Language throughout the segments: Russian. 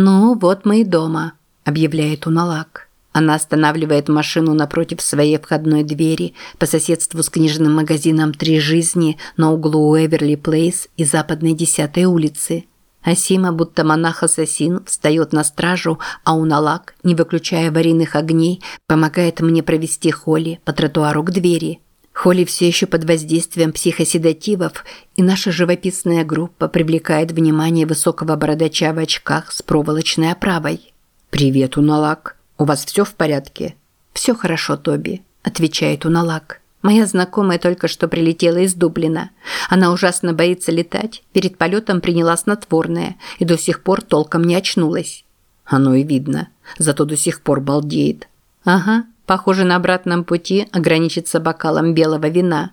«Ну, вот мы и дома», – объявляет Уналак. Она останавливает машину напротив своей входной двери по соседству с книжным магазином «Три жизни» на углу Уэверли Плейс и Западной 10 улицы. Асима, будто монах-ассасин, встает на стражу, а Уналак, не выключая аварийных огней, помогает мне провести Холли по тротуару к двери. Холли все еще под воздействием психоседативов, и наша живописная группа привлекает внимание высокого бородача в очках с проволочной оправой. «Привет, Уналак. У вас все в порядке?» «Все хорошо, Тоби», – отвечает Уналак. Моя знакомая только что прилетела из Дублина. Она ужасно боится летать, перед полетом приняла снотворное и до сих пор толком не очнулась. Оно и видно, зато до сих пор балдеет. Ага, похоже на обратном пути ограничится бокалом белого вина.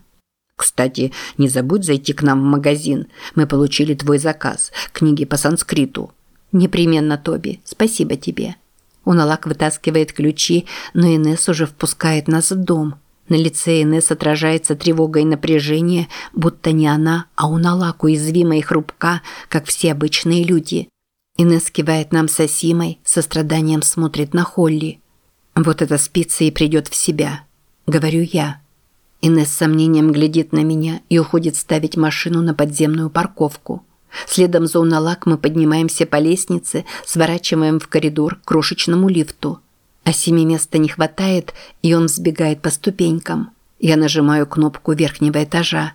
Кстати, не забудь зайти к нам в магазин. Мы получили твой заказ, книги по санскриту. Непременно, Тоби. Спасибо тебе. Уналак вытаскивает ключи, но Инесс уже впускает нас в дом. На лице Инесс отражается тревога и напряжение, будто не она, а Уналак уязвима и хрупка, как все обычные люди. Инесс кивает нам с Асимой, со страданием смотрит на Холли. «Вот эта спица и придет в себя», – говорю я. Инесс с сомнением глядит на меня и уходит ставить машину на подземную парковку. Следом за Уналак мы поднимаемся по лестнице, сворачиваем в коридор к крошечному лифту – а семи места не хватает, и он сбегает по ступенькам. Я нажимаю кнопку верхнего этажа.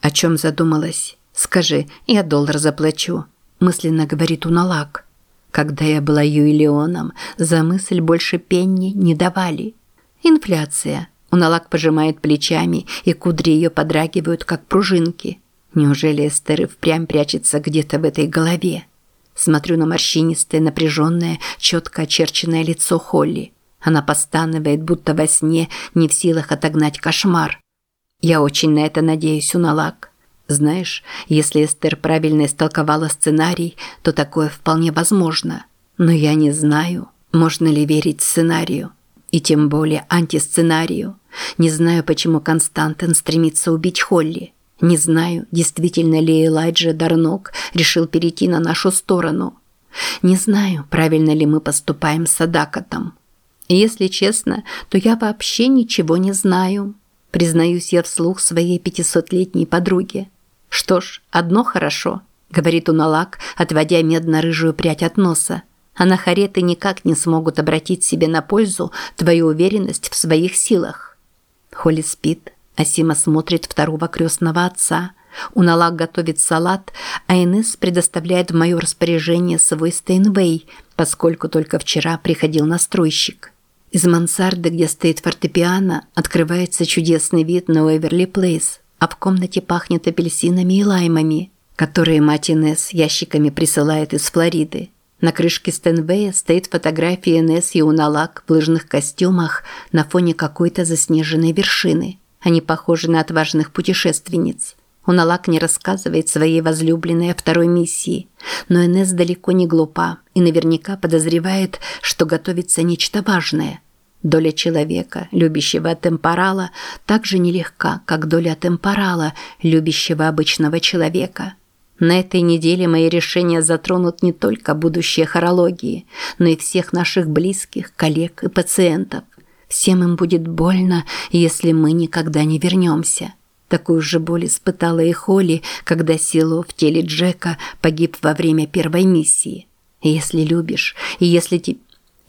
О чем задумалась? Скажи, я доллар заплачу. Мысленно говорит Уналак. Когда я была Юэлеоном, за мысль больше пенни не давали. Инфляция. Уналак пожимает плечами, и кудри ее подрагивают, как пружинки. Неужели Эстер и впрямь прячется где-то в этой голове? Смотрю на морщинистое, напряженное, четко очерченное лицо Холли. Она постанывает, будто во сне, не в силах отогнать кошмар. Я очень на это надеюсь, Уналак. Знаешь, если Эстер правильно истолковала сценарий, то такое вполне возможно. Но я не знаю, можно ли верить сценарию. И тем более антисценарию. Не знаю, почему Константин стремится убить Холли. Не знаю, действительно ли Элайджа Дарнок решил перейти на нашу сторону. Не знаю, правильно ли мы поступаем с Адакотом. Если честно, то я вообще ничего не знаю. Признаюсь я вслух своей пятисотлетней подруге. Что ж, одно хорошо, говорит Уналак, отводя медно-рыжую прядь от носа. Анахореты никак не смогут обратить себе на пользу твою уверенность в своих силах. Холли спит, Осима смотрит второго крестного отца. Уналак готовит салат, а Инесс предоставляет в мое распоряжение свой Стейнвей, поскольку только вчера приходил настройщик. Из мансарды, где стоит фортепиано, открывается чудесный вид на Уэверли Плейс, а в комнате пахнет апельсинами и лаймами, которые мать Инесс ящиками присылает из Флориды. На крышке Стэнвея стоит фотография Инесс и Уналак в лыжных костюмах на фоне какой-то заснеженной вершины. Они похожи на отважных путешественниц. Уналак не рассказывает своей возлюбленной о второй миссии, но Энесс далеко не глупа и наверняка подозревает, что готовится нечто важное. Доля человека, любящего темпорала, так же нелегка, как доля темпорала, любящего обычного человека. На этой неделе мои решения затронут не только будущее хорологии, но и всех наших близких, коллег и пациентов. Всем им будет больно, если мы никогда не вернемся. Такую же боль испытала и Холли, когда Сило в теле Джека погиб во время первой миссии. Если любишь, и если ти...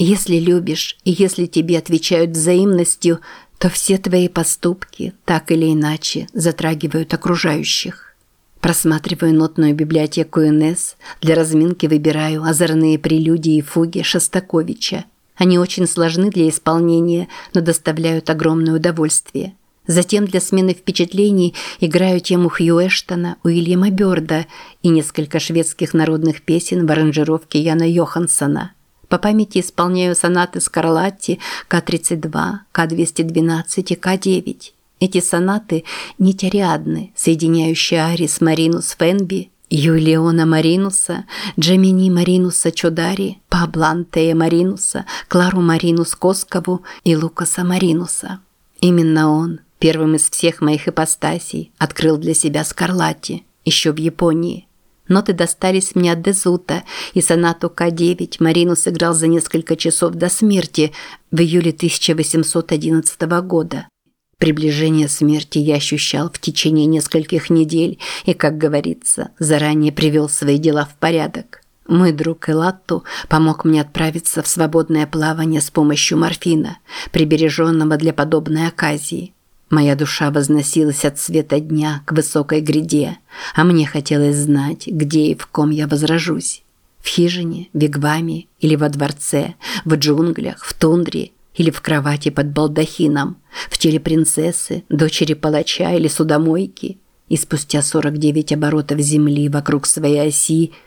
если любишь, и если тебе отвечают взаимностью, то все твои поступки так или иначе затрагивают окружающих. Просматриваю нотную библиотеку НС, для разминки выбираю озорные прелюдии и фуги Шостаковича. Они очень сложны для исполнения, но доставляют огромное удовольствие. Затем для смены впечатлений играю тему Хью Эштона, Уильяма Бёрда и несколько шведских народных песен в аранжировке Яна Йоханссона. По памяти исполняю сонаты Скарлатти К-32, К-212 и К-9. Эти сонаты – нитяриадны, соединяющие Арис Маринус Фенби Юлиона Маринуса, Джемини Маринуса Чудари, Пабло Антея Маринуса, Клару Маринус Коскову и Лукаса Маринуса. Именно он, первым из всех моих ипостасей, открыл для себя Скарлатти, еще в Японии. Ноты достались мне от Дезута, и сонату К9 Марину сыграл за несколько часов до смерти в июле 1811 года. Приближение смерти я ощущал в течение нескольких недель и, как говорится, заранее привел свои дела в порядок. Мой друг Элатту помог мне отправиться в свободное плавание с помощью морфина, прибереженного для подобной оказии. Моя душа возносилась от света дня к высокой гряде, а мне хотелось знать, где и в ком я возражусь. В хижине, в вигваме или во дворце, в джунглях, в тундре или в кровати под балдахином, в теле принцессы, дочери палача или судомойки. И спустя 49 оборотов земли вокруг своей оси –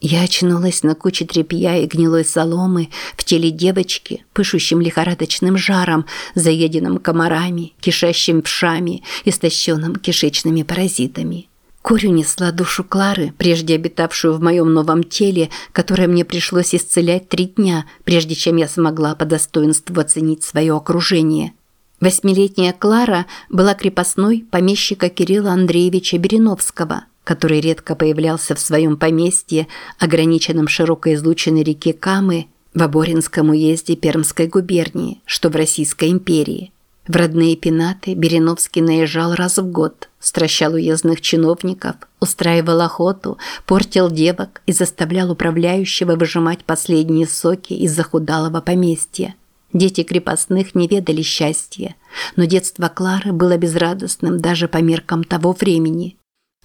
я очнулась на куче тряпья и гнилой соломы в теле девочки, пышущим лихорадочным жаром, заеденным комарами, кишащим пшами, истощенным кишечными паразитами. Корю несла душу Клары, прежде обитавшую в моем новом теле, которое мне пришлось исцелять три дня, прежде чем я смогла по достоинству оценить свое окружение. Восьмилетняя Клара была крепостной помещика Кирилла Андреевича Бериновского – который редко появлялся в своем поместье, ограниченном широкой излученной реке Камы, в Оборинском уезде Пермской губернии, что в Российской империи. В родные пенаты Береновский наезжал раз в год, стращал уездных чиновников, устраивал охоту, портил девок и заставлял управляющего выжимать последние соки из захудалого поместья. Дети крепостных не ведали счастья, но детство Клары было безрадостным даже по меркам того времени.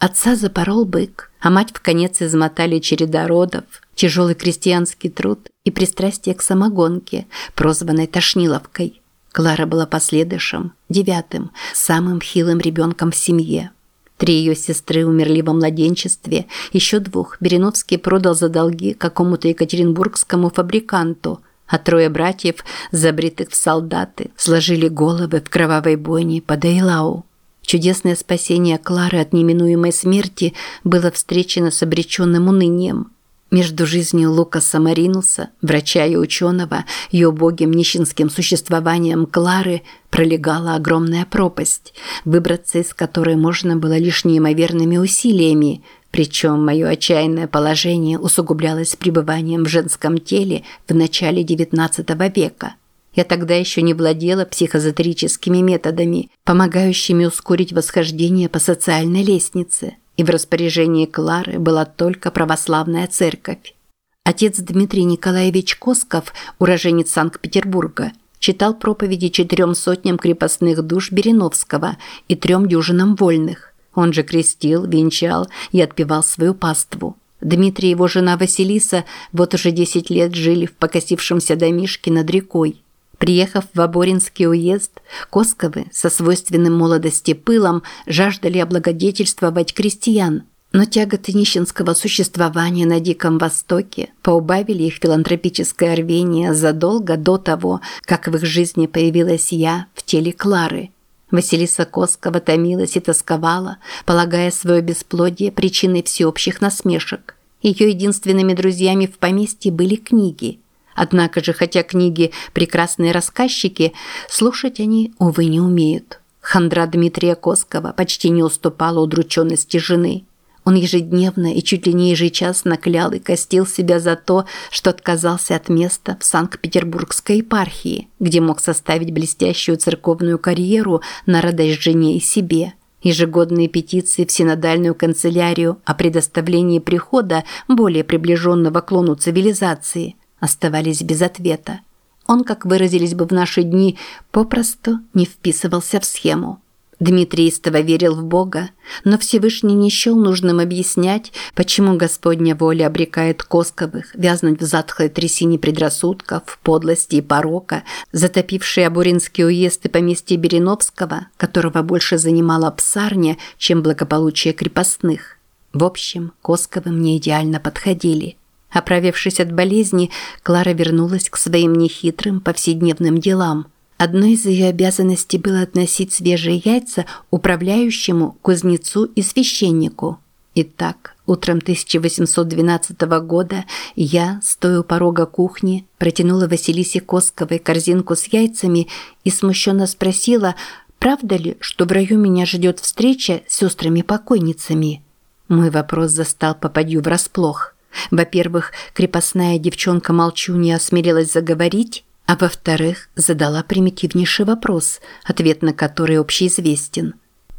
Отца запорол бык, а мать в конец измотали череда родов, тяжелый крестьянский труд и пристрастие к самогонке, прозванной Тошниловкой. Клара была последующим, девятым, самым хилым ребенком в семье. Три ее сестры умерли во младенчестве, еще двух Береновский продал за долги какому-то екатеринбургскому фабриканту, а трое братьев, забритых в солдаты, сложили головы в кровавой бойне под Эйлау. Чудесное спасение Клары от неминуемой смерти было встречено с обреченным унынием. Между жизнью Лукаса Маринуса, врача и ученого, и убогим нищенским существованием Клары пролегала огромная пропасть, выбраться из которой можно было лишь неимоверными усилиями, причем мое отчаянное положение усугублялось пребыванием в женском теле в начале XIX века – я тогда еще не владела психозотерическими методами, помогающими ускорить восхождение по социальной лестнице, и в распоряжении Клары была только православная церковь. Отец Дмитрий Николаевич Косков, уроженец Санкт-Петербурга, читал проповеди четырем сотням крепостных душ Береновского и трем дюжинам вольных. Он же крестил, венчал и отпевал свою паству. Дмитрий и его жена Василиса вот уже десять лет жили в покосившемся домишке над рекой. Приехав в Оборинский уезд, Косковы со свойственным молодости пылом жаждали облагодетельствовать крестьян, но тяготы нищенского существования на Диком Востоке поубавили их филантропическое рвение задолго до того, как в их жизни появилась я в теле Клары. Василиса Коскова томилась и тосковала, полагая свое бесплодие причиной всеобщих насмешек. Ее единственными друзьями в поместье были книги – Однако же, хотя книги – прекрасные рассказчики, слушать они, увы, не умеют. Хандра Дмитрия Коскова почти не уступала удрученности жены. Он ежедневно и чуть ли не ежечасно клял и костил себя за то, что отказался от места в Санкт-Петербургской епархии, где мог составить блестящую церковную карьеру на радость жене и себе. Ежегодные петиции в синодальную канцелярию о предоставлении прихода более приближенного к лону цивилизации – оставались без ответа. Он, как выразились бы в наши дни, попросту не вписывался в схему. Дмитрий истово верил в Бога, но Всевышний не счел нужным объяснять, почему Господня воля обрекает Косковых вязнуть в затхлой трясине предрассудков, подлости и порока, затопившие Абуринский уезд и поместье Береновского, которого больше занимала псарня, чем благополучие крепостных. В общем, Косковым не идеально подходили – Оправившись от болезни, Клара вернулась к своим нехитрым повседневным делам. Одной из ее обязанностей было относить свежие яйца управляющему, кузнецу и священнику. Итак, утром 1812 года я, стоя у порога кухни, протянула Василисе Косковой корзинку с яйцами и смущенно спросила, правда ли, что в раю меня ждет встреча с сестрами-покойницами. Мой вопрос застал попадью врасплох. Во-первых, крепостная девчонка молчу не осмелилась заговорить, а во-вторых, задала примитивнейший вопрос, ответ на который общеизвестен.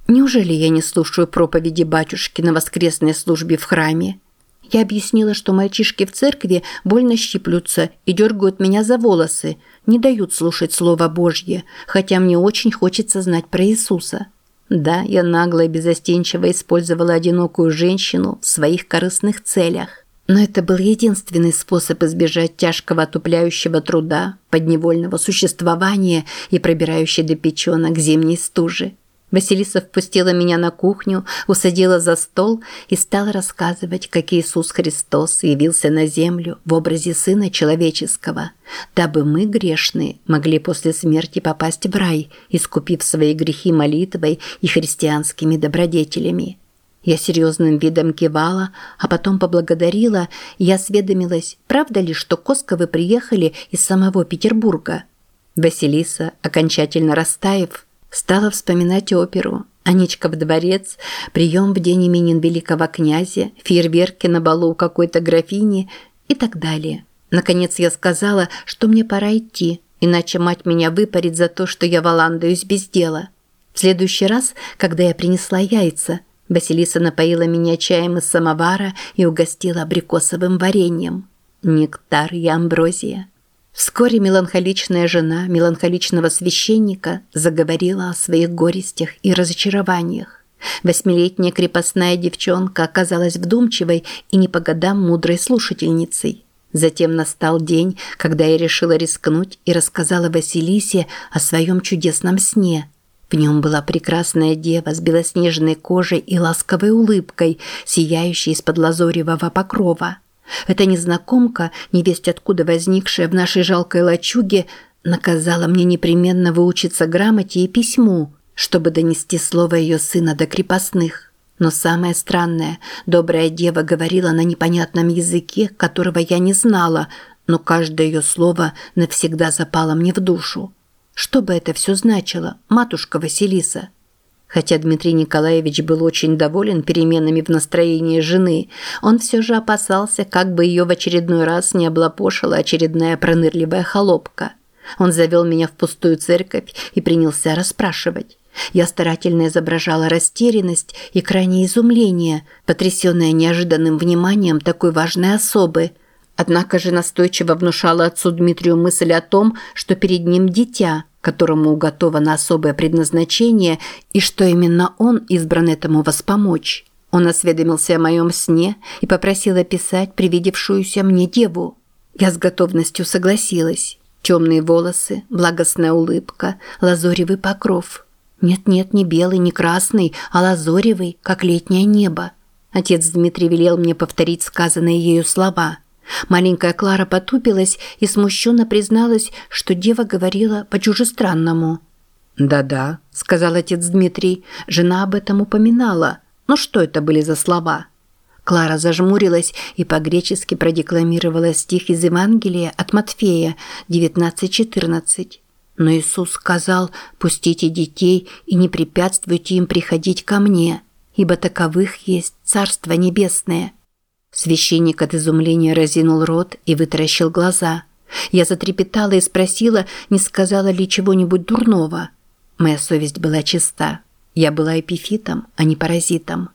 Неужели я не слушаю проповеди батюшки на воскресной службе в храме? Я объяснила, что мальчишки в церкви больно щиплются и дергают меня за волосы, не дают слушать Слово Божье, хотя мне очень хочется знать про Иисуса. Да, я нагло и безостенчиво использовала одинокую женщину в своих корыстных целях. Но это был единственный способ избежать тяжкого отупляющего труда, подневольного существования и пробирающей до печенок зимней стужи. Василиса впустила меня на кухню, усадила за стол и стала рассказывать, как Иисус Христос явился на землю в образе Сына Человеческого, дабы мы, грешные, могли после смерти попасть в рай, искупив свои грехи молитвой и христианскими добродетелями. Я серьезным видом кивала, а потом поблагодарила и осведомилась, правда ли, что Косковы приехали из самого Петербурга. Василиса, окончательно растаяв, стала вспоминать оперу. Анечка в дворец, прием в день именин великого князя, фейерверки на балу у какой-то графини и так далее. Наконец я сказала, что мне пора идти, иначе мать меня выпарит за то, что я валандаюсь без дела. В следующий раз, когда я принесла яйца – Василиса напоила меня чаем из самовара и угостила абрикосовым вареньем. Нектар и амброзия. Вскоре меланхоличная жена меланхоличного священника заговорила о своих горестях и разочарованиях. Восьмилетняя крепостная девчонка оказалась вдумчивой и не по годам мудрой слушательницей. Затем настал день, когда я решила рискнуть и рассказала Василисе о своем чудесном сне – в нем была прекрасная дева с белоснежной кожей и ласковой улыбкой, сияющей из-под лазоревого покрова. Эта незнакомка, невесть откуда возникшая в нашей жалкой лачуге, наказала мне непременно выучиться грамоте и письму, чтобы донести слово ее сына до крепостных. Но самое странное, добрая дева говорила на непонятном языке, которого я не знала, но каждое ее слово навсегда запало мне в душу. Что бы это все значило, матушка Василиса? Хотя Дмитрий Николаевич был очень доволен переменами в настроении жены, он все же опасался, как бы ее в очередной раз не облапошила очередная пронырливая холопка. Он завел меня в пустую церковь и принялся расспрашивать. Я старательно изображала растерянность и крайнее изумление, потрясенная неожиданным вниманием такой важной особы – Однако же настойчиво внушала отцу Дмитрию мысль о том, что перед ним дитя, которому уготовано особое предназначение, и что именно он избран этому воспомочь. Он осведомился о моем сне и попросил описать привидевшуюся мне деву. Я с готовностью согласилась. Темные волосы, благостная улыбка, лазоревый покров. Нет-нет, не белый, не красный, а лазоревый, как летнее небо. Отец Дмитрий велел мне повторить сказанные ею слова – Маленькая Клара потупилась и смущенно призналась, что дева говорила по-чужестранному. «Да-да», – сказал отец Дмитрий, – жена об этом упоминала. Но что это были за слова? Клара зажмурилась и по-гречески продекламировала стих из Евангелия от Матфея 19.14. Но Иисус сказал «Пустите детей и не препятствуйте им приходить ко мне, ибо таковых есть Царство Небесное». Священник от изумления разинул рот и вытаращил глаза. Я затрепетала и спросила, не сказала ли чего-нибудь дурного. Моя совесть была чиста. Я была эпифитом, а не паразитом.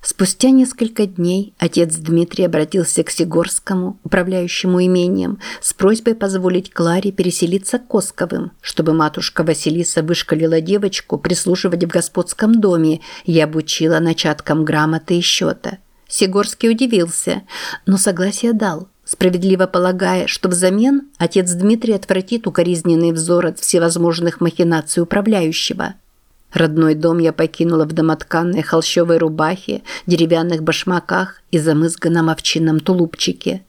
Спустя несколько дней отец Дмитрий обратился к Сигорскому, управляющему имением, с просьбой позволить Кларе переселиться к Косковым, чтобы матушка Василиса вышкалила девочку прислуживать в господском доме и обучила начаткам грамоты и счета. Сигорский удивился, но согласие дал, справедливо полагая, что взамен отец Дмитрий отвратит укоризненный взор от всевозможных махинаций управляющего. Родной дом я покинула в домотканной холщовой рубахе, деревянных башмаках и замызганном овчинном тулупчике.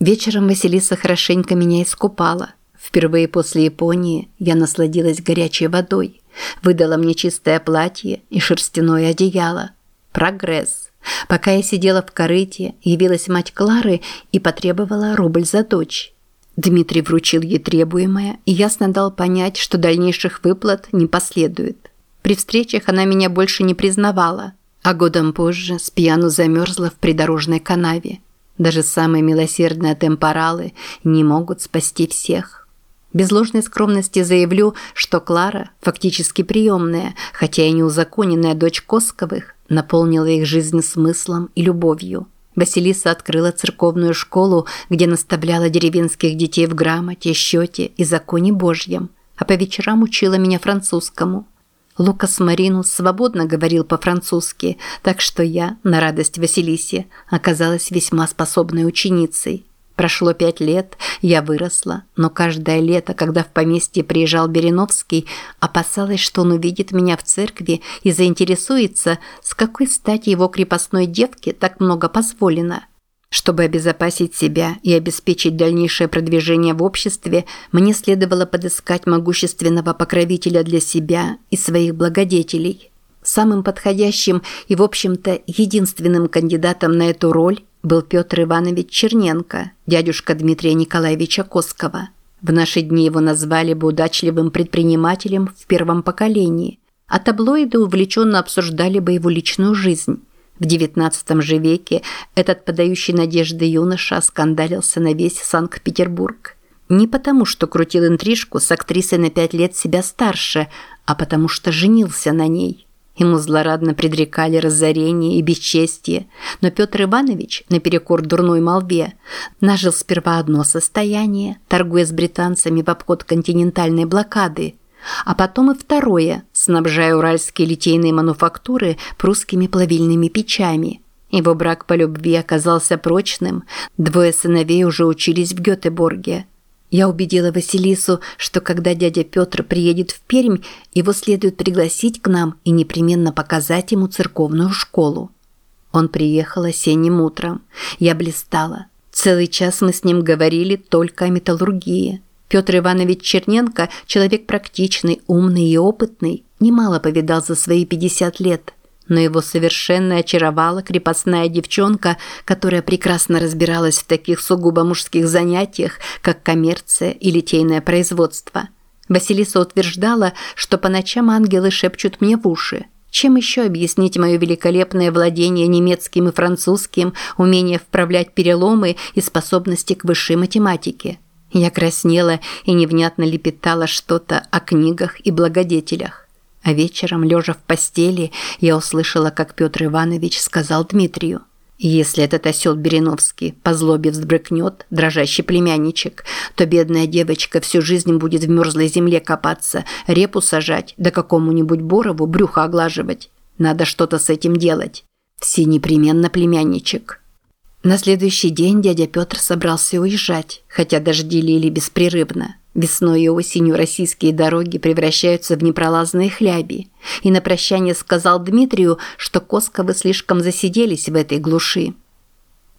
Вечером Василиса хорошенько меня искупала. Впервые после Японии я насладилась горячей водой. Выдала мне чистое платье и шерстяное одеяло. Прогресс. Пока я сидела в корыте, явилась мать Клары и потребовала рубль за дочь. Дмитрий вручил ей требуемое и ясно дал понять, что дальнейших выплат не последует. При встречах она меня больше не признавала. А годом позже с пьяну замерзла в придорожной канаве. Даже самые милосердные темпоралы не могут спасти всех. Без ложной скромности заявлю, что Клара, фактически приемная, хотя и неузаконенная дочь Косковых, наполнила их жизнь смыслом и любовью. Василиса открыла церковную школу, где наставляла деревенских детей в грамоте, счете и законе Божьем, а по вечерам учила меня французскому. Лукас Маринус свободно говорил по-французски, так что я, на радость Василисе, оказалась весьма способной ученицей. Прошло пять лет, я выросла, но каждое лето, когда в поместье приезжал Береновский, опасалась, что он увидит меня в церкви и заинтересуется, с какой стати его крепостной девке так много позволено. Чтобы обезопасить себя и обеспечить дальнейшее продвижение в обществе, мне следовало подыскать могущественного покровителя для себя и своих благодетелей. Самым подходящим и, в общем-то, единственным кандидатом на эту роль был Петр Иванович Черненко, дядюшка Дмитрия Николаевича Коскова. В наши дни его назвали бы удачливым предпринимателем в первом поколении, а таблоиды увлеченно обсуждали бы его личную жизнь. В XIX же веке этот подающий надежды юноша скандалился на весь Санкт-Петербург. Не потому, что крутил интрижку с актрисой на пять лет себя старше, а потому что женился на ней – Ему злорадно предрекали разорение и бесчестие, но Петр Иванович, наперекор дурной молве, нажил сперва одно состояние, торгуя с британцами в обход континентальной блокады, а потом и второе, снабжая уральские литейные мануфактуры прусскими плавильными печами. Его брак по любви оказался прочным, двое сыновей уже учились в Гетеборге – я убедила Василису, что когда дядя Петр приедет в Пермь, его следует пригласить к нам и непременно показать ему церковную школу. Он приехал осенним утром. Я блистала. Целый час мы с ним говорили только о металлургии. Петр Иванович Черненко – человек практичный, умный и опытный, немало повидал за свои 50 лет – но его совершенно очаровала крепостная девчонка, которая прекрасно разбиралась в таких сугубо мужских занятиях, как коммерция и литейное производство. Василиса утверждала, что по ночам ангелы шепчут мне в уши. Чем еще объяснить мое великолепное владение немецким и французским, умение вправлять переломы и способности к высшей математике? Я краснела и невнятно лепетала что-то о книгах и благодетелях. А вечером, лежа в постели, я услышала, как Петр Иванович сказал Дмитрию. «Если этот осел Береновский по злобе взбрыкнет, дрожащий племянничек, то бедная девочка всю жизнь будет в мерзлой земле копаться, репу сажать, да какому-нибудь Борову брюхо оглаживать. Надо что-то с этим делать. Все непременно племянничек». На следующий день дядя Петр собрался уезжать, хотя дожди лили беспрерывно. Весной и осенью российские дороги превращаются в непролазные хляби. И на прощание сказал Дмитрию, что Косковы слишком засиделись в этой глуши.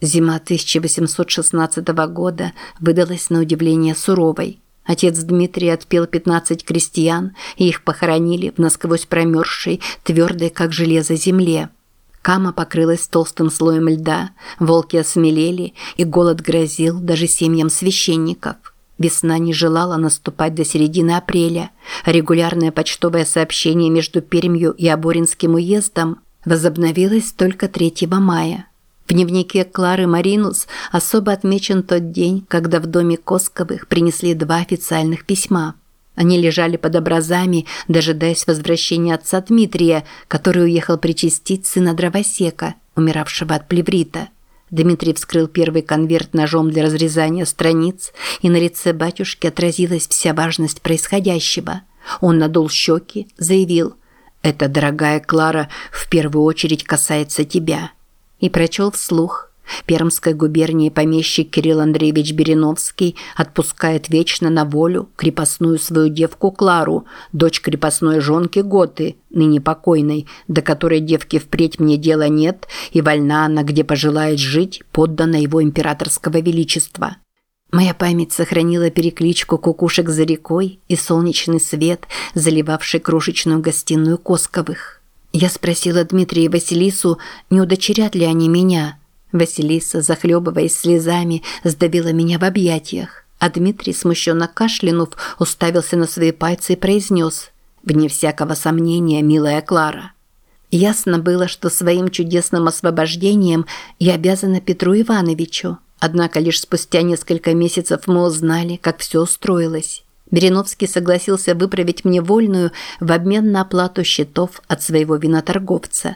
Зима 1816 года выдалась на удивление суровой. Отец Дмитрий отпел 15 крестьян, и их похоронили в насквозь промерзшей, твердой как железо земле. Кама покрылась толстым слоем льда, волки осмелели, и голод грозил даже семьям священников – Весна не желала наступать до середины апреля. Регулярное почтовое сообщение между Пермью и Оборинским уездом возобновилось только 3 мая. В дневнике Клары Маринус особо отмечен тот день, когда в доме Косковых принесли два официальных письма. Они лежали под образами, дожидаясь возвращения отца Дмитрия, который уехал причастить сына дровосека, умиравшего от плеврита. Дмитрий вскрыл первый конверт ножом для разрезания страниц, и на лице батюшки отразилась вся важность происходящего. Он надул щеки, заявил «Это, дорогая Клара, в первую очередь касается тебя» и прочел вслух – Пермской губернии помещик Кирилл Андреевич Бериновский отпускает вечно на волю крепостную свою девку Клару, дочь крепостной жонки Готы, ныне покойной, до которой девки впредь мне дела нет, и вольна она, где пожелает жить, поддана его императорского величества. Моя память сохранила перекличку кукушек за рекой и солнечный свет, заливавший крошечную гостиную Косковых. Я спросила Дмитрия и Василису, не удочерят ли они меня – Василиса, захлебываясь слезами, сдавила меня в объятиях, а Дмитрий, смущенно кашлянув, уставился на свои пальцы и произнес «Вне всякого сомнения, милая Клара». Ясно было, что своим чудесным освобождением я обязана Петру Ивановичу. Однако лишь спустя несколько месяцев мы узнали, как все устроилось. Береновский согласился выправить мне вольную в обмен на оплату счетов от своего виноторговца.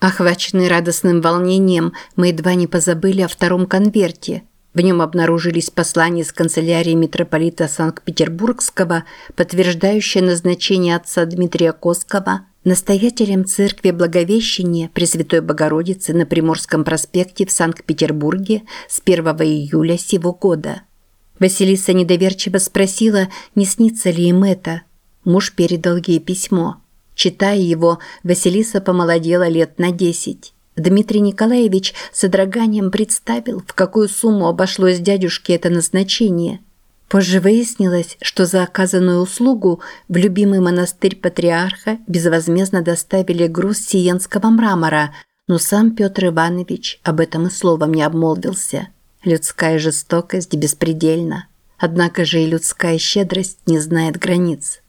Охваченный радостным волнением, мы едва не позабыли о втором конверте. В нем обнаружились послания из канцелярии митрополита Санкт-Петербургского, подтверждающие назначение отца Дмитрия Коскова настоятелем церкви Благовещения Пресвятой Богородицы на Приморском проспекте в Санкт-Петербурге с 1 июля сего года. Василиса недоверчиво спросила, не снится ли им это. Муж передал ей письмо. Читая его, Василиса помолодела лет на десять. Дмитрий Николаевич с одраганием представил, в какую сумму обошлось дядюшке это назначение. Позже выяснилось, что за оказанную услугу в любимый монастырь патриарха безвозмездно доставили груз сиенского мрамора, но сам Петр Иванович об этом и словом не обмолвился. Людская жестокость беспредельна. Однако же и людская щедрость не знает границ.